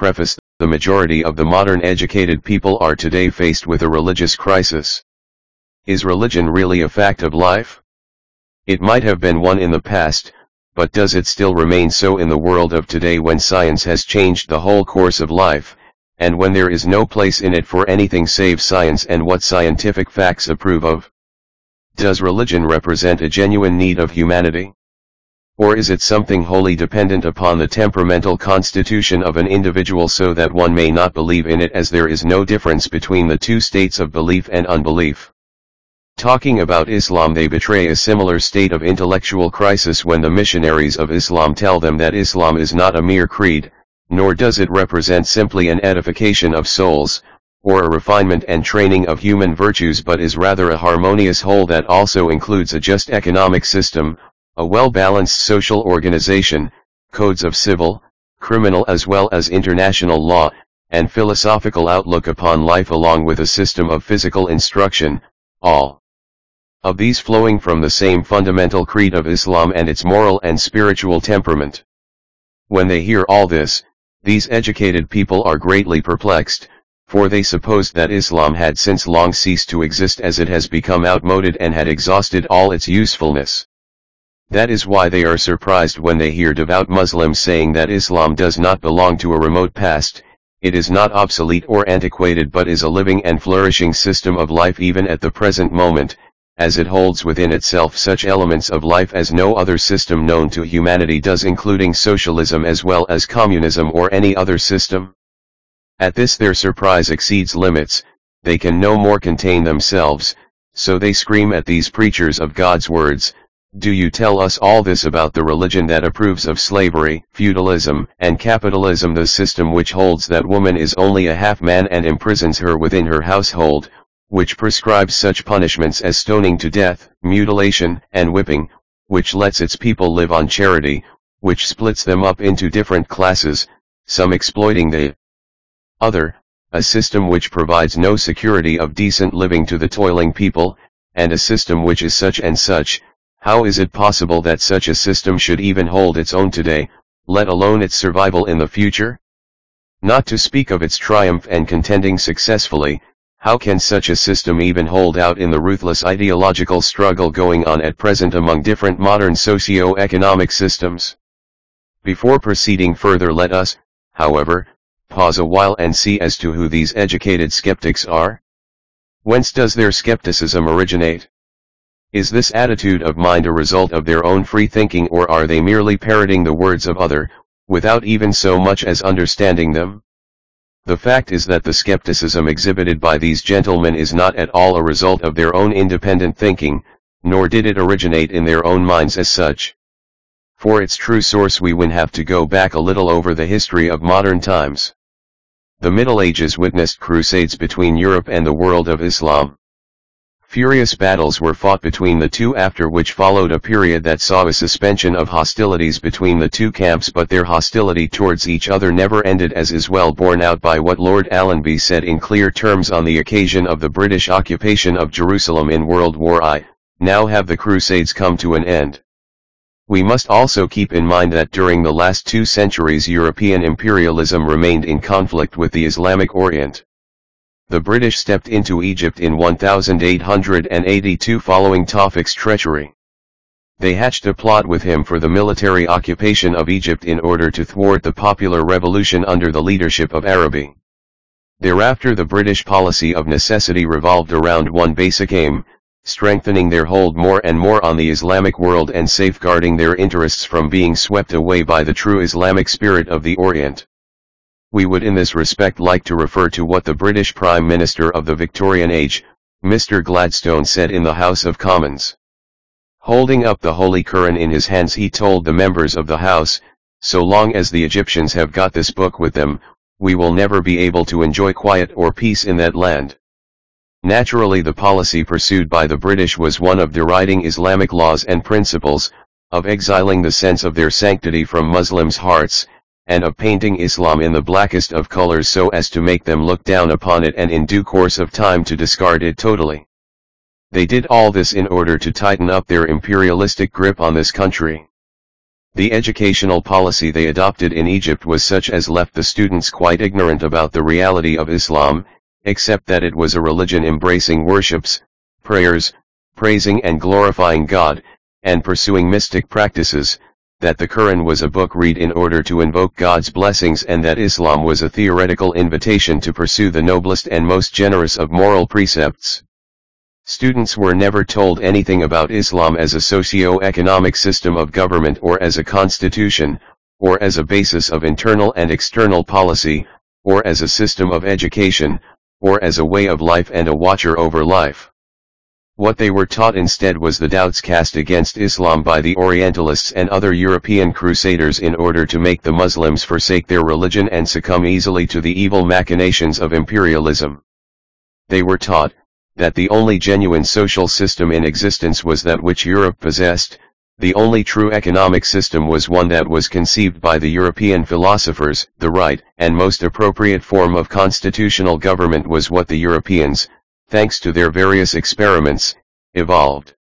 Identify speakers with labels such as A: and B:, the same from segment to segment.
A: Preface The majority of the modern educated people are today faced with a religious crisis. Is religion really a fact of life? It might have been one in the past, but does it still remain so in the world of today when science has changed the whole course of life, and when there is no place in it for anything save science and what scientific facts approve of? Does religion represent a genuine need of humanity? Or is it something wholly dependent upon the temperamental constitution of an individual so that one may not believe in it as there is no difference between the two states of belief and unbelief? Talking about Islam they betray a similar state of intellectual crisis when the missionaries of Islam tell them that Islam is not a mere creed, nor does it represent simply an edification of souls, or a refinement and training of human virtues but is rather a harmonious whole that also includes a just economic system, a well-balanced social organization, codes of civil, criminal as well as international law, and philosophical outlook upon life along with a system of physical instruction, all of these flowing from the same fundamental creed of Islam and its moral and spiritual temperament. When they hear all this, these educated people are greatly perplexed, for they supposed that Islam had since long ceased to exist as it has become outmoded and had exhausted all its usefulness. That is why they are surprised when they hear devout Muslims saying that Islam does not belong to a remote past, it is not obsolete or antiquated but is a living and flourishing system of life even at the present moment, as it holds within itself such elements of life as no other system known to humanity does including socialism as well as communism or any other system. At this their surprise exceeds limits, they can no more contain themselves, so they scream at these preachers of God's words, do you tell us all this about the religion that approves of slavery, feudalism, and capitalism the system which holds that woman is only a half man and imprisons her within her household, which prescribes such punishments as stoning to death, mutilation, and whipping, which lets its people live on charity, which splits them up into different classes, some exploiting the other, a system which provides no security of decent living to the toiling people, and a system which is such and such, how is it possible that such a system should even hold its own today, let alone its survival in the future? Not to speak of its triumph and contending successfully, how can such a system even hold out in the ruthless ideological struggle going on at present among different modern socio-economic systems? Before proceeding further let us, however, pause a while and see as to who these educated skeptics are. Whence does their skepticism originate? Is this attitude of mind a result of their own free thinking or are they merely parroting the words of other, without even so much as understanding them? The fact is that the skepticism exhibited by these gentlemen is not at all a result of their own independent thinking, nor did it originate in their own minds as such. For its true source we would have to go back a little over the history of modern times. The Middle Ages witnessed crusades between Europe and the world of Islam. Furious battles were fought between the two after which followed a period that saw a suspension of hostilities between the two camps but their hostility towards each other never ended as is well borne out by what Lord Allenby said in clear terms on the occasion of the British occupation of Jerusalem in World War I, now have the Crusades come to an end. We must also keep in mind that during the last two centuries European imperialism remained in conflict with the Islamic Orient. The British stepped into Egypt in 1882 following Tawfiq's treachery. They hatched a plot with him for the military occupation of Egypt in order to thwart the popular revolution under the leadership of Arabi. Thereafter the British policy of necessity revolved around one basic aim, strengthening their hold more and more on the Islamic world and safeguarding their interests from being swept away by the true Islamic spirit of the Orient. We would in this respect like to refer to what the British Prime Minister of the Victorian age, Mr. Gladstone said in the House of Commons. Holding up the Holy Quran in his hands he told the members of the House, so long as the Egyptians have got this book with them, we will never be able to enjoy quiet or peace in that land. Naturally the policy pursued by the British was one of deriding Islamic laws and principles, of exiling the sense of their sanctity from Muslims' hearts, and of painting Islam in the blackest of colors so as to make them look down upon it and in due course of time to discard it totally. They did all this in order to tighten up their imperialistic grip on this country. The educational policy they adopted in Egypt was such as left the students quite ignorant about the reality of Islam, except that it was a religion embracing worships, prayers, praising and glorifying God, and pursuing mystic practices, that the Quran was a book read in order to invoke God's blessings and that Islam was a theoretical invitation to pursue the noblest and most generous of moral precepts. Students were never told anything about Islam as a socio-economic system of government or as a constitution, or as a basis of internal and external policy, or as a system of education, or as a way of life and a watcher over life. What they were taught instead was the doubts cast against Islam by the Orientalists and other European crusaders in order to make the Muslims forsake their religion and succumb easily to the evil machinations of imperialism. They were taught, that the only genuine social system in existence was that which Europe possessed, the only true economic system was one that was conceived by the European philosophers, the right and most appropriate form of constitutional government was what the Europeans, thanks to their various experiments, evolved.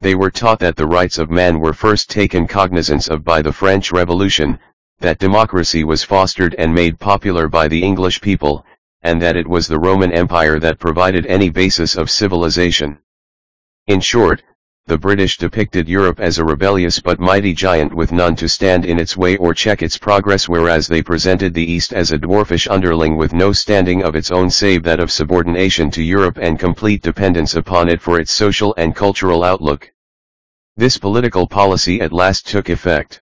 A: They were taught that the rights of man were first taken cognizance of by the French Revolution, that democracy was fostered and made popular by the English people, and that it was the Roman Empire that provided any basis of civilization. In short, the British depicted Europe as a rebellious but mighty giant with none to stand in its way or check its progress whereas they presented the East as a dwarfish underling with no standing of its own save that of subordination to Europe and complete dependence upon it for its social and cultural outlook. This political policy at last took effect.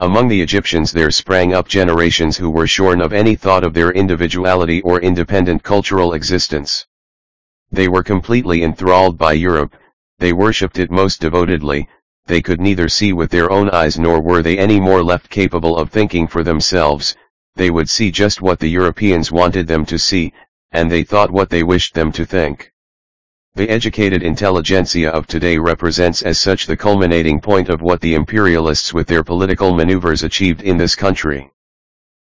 A: Among the Egyptians there sprang up generations who were shorn of any thought of their individuality or independent cultural existence. They were completely enthralled by Europe, they worshipped it most devotedly, they could neither see with their own eyes nor were they any more left capable of thinking for themselves, they would see just what the Europeans wanted them to see, and they thought what they wished them to think. The educated intelligentsia of today represents as such the culminating point of what the imperialists with their political maneuvers achieved in this country.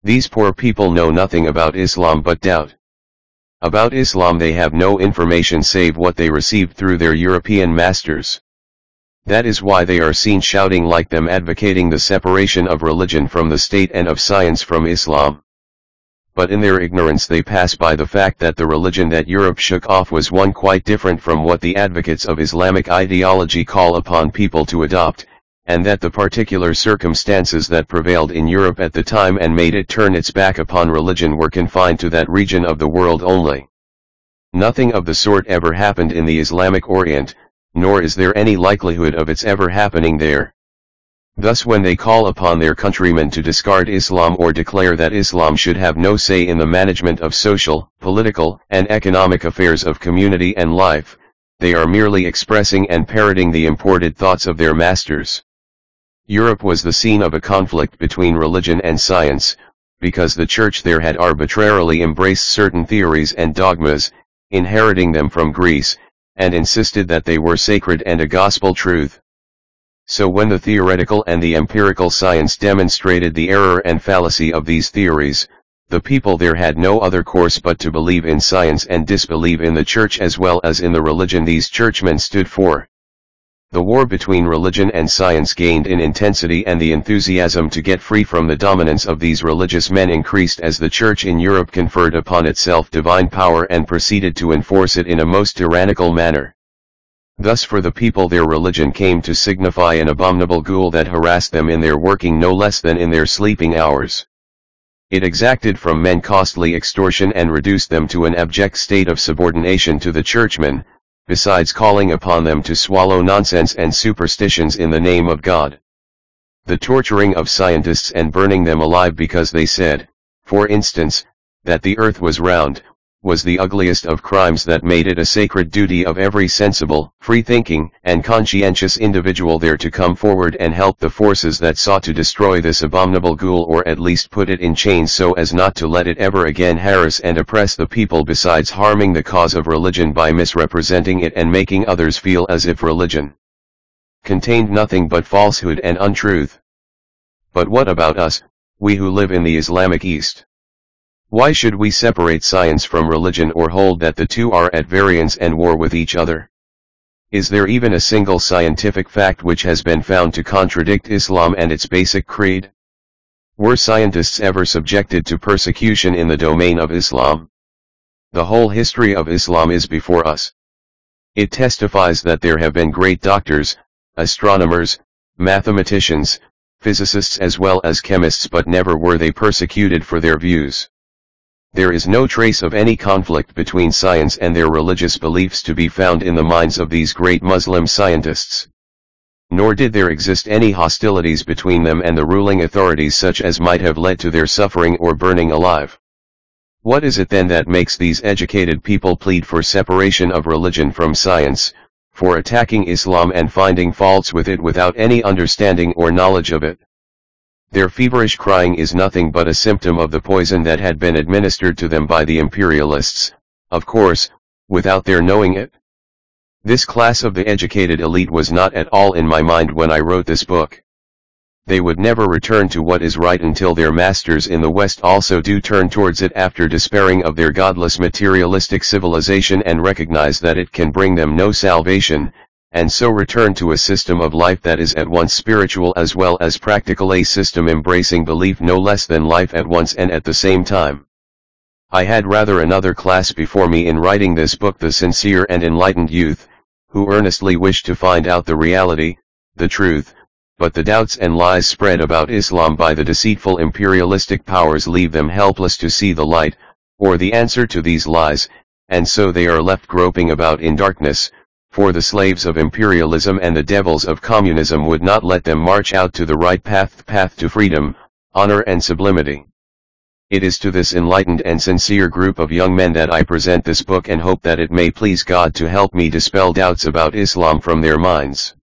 A: These poor people know nothing about Islam but doubt. About Islam they have no information save what they received through their European masters. That is why they are seen shouting like them advocating the separation of religion from the state and of science from Islam but in their ignorance they pass by the fact that the religion that Europe shook off was one quite different from what the advocates of Islamic ideology call upon people to adopt, and that the particular circumstances that prevailed in Europe at the time and made it turn its back upon religion were confined to that region of the world only. Nothing of the sort ever happened in the Islamic Orient, nor is there any likelihood of its ever happening there. Thus when they call upon their countrymen to discard Islam or declare that Islam should have no say in the management of social, political, and economic affairs of community and life, they are merely expressing and parroting the imported thoughts of their masters. Europe was the scene of a conflict between religion and science, because the church there had arbitrarily embraced certain theories and dogmas, inheriting them from Greece, and insisted that they were sacred and a gospel truth. So when the theoretical and the empirical science demonstrated the error and fallacy of these theories, the people there had no other course but to believe in science and disbelieve in the church as well as in the religion these churchmen stood for. The war between religion and science gained in intensity and the enthusiasm to get free from the dominance of these religious men increased as the church in Europe conferred upon itself divine power and proceeded to enforce it in a most tyrannical manner. Thus for the people their religion came to signify an abominable ghoul that harassed them in their working no less than in their sleeping hours. It exacted from men costly extortion and reduced them to an abject state of subordination to the churchmen, besides calling upon them to swallow nonsense and superstitions in the name of God. The torturing of scientists and burning them alive because they said, for instance, that the earth was round, was the ugliest of crimes that made it a sacred duty of every sensible, free-thinking, and conscientious individual there to come forward and help the forces that sought to destroy this abominable ghoul or at least put it in chains so as not to let it ever again harass and oppress the people besides harming the cause of religion by misrepresenting it and making others feel as if religion contained nothing but falsehood and untruth. But what about us, we who live in the Islamic East? Why should we separate science from religion or hold that the two are at variance and war with each other? Is there even a single scientific fact which has been found to contradict Islam and its basic creed? Were scientists ever subjected to persecution in the domain of Islam? The whole history of Islam is before us. It testifies that there have been great doctors, astronomers, mathematicians, physicists as well as chemists but never were they persecuted for their views. There is no trace of any conflict between science and their religious beliefs to be found in the minds of these great Muslim scientists nor did there exist any hostilities between them and the ruling authorities such as might have led to their suffering or burning alive. What is it then that makes these educated people plead for separation of religion from science, for attacking Islam and finding faults with it without any understanding or knowledge of it? Their feverish crying is nothing but a symptom of the poison that had been administered to them by the imperialists, of course, without their knowing it. This class of the educated elite was not at all in my mind when I wrote this book. They would never return to what is right until their masters in the West also do turn towards it after despairing of their godless materialistic civilization and recognize that it can bring them no salvation, and so return to a system of life that is at once spiritual as well as practical a system embracing belief no less than life at once and at the same time. I had rather another class before me in writing this book the sincere and enlightened youth, who earnestly wish to find out the reality, the truth, but the doubts and lies spread about Islam by the deceitful imperialistic powers leave them helpless to see the light, or the answer to these lies, and so they are left groping about in darkness, for the slaves of imperialism and the devils of communism would not let them march out to the right path path to freedom, honor and sublimity. It is to this enlightened and sincere group of young men that I present this book and hope that it may please God to help me dispel doubts about Islam from their minds.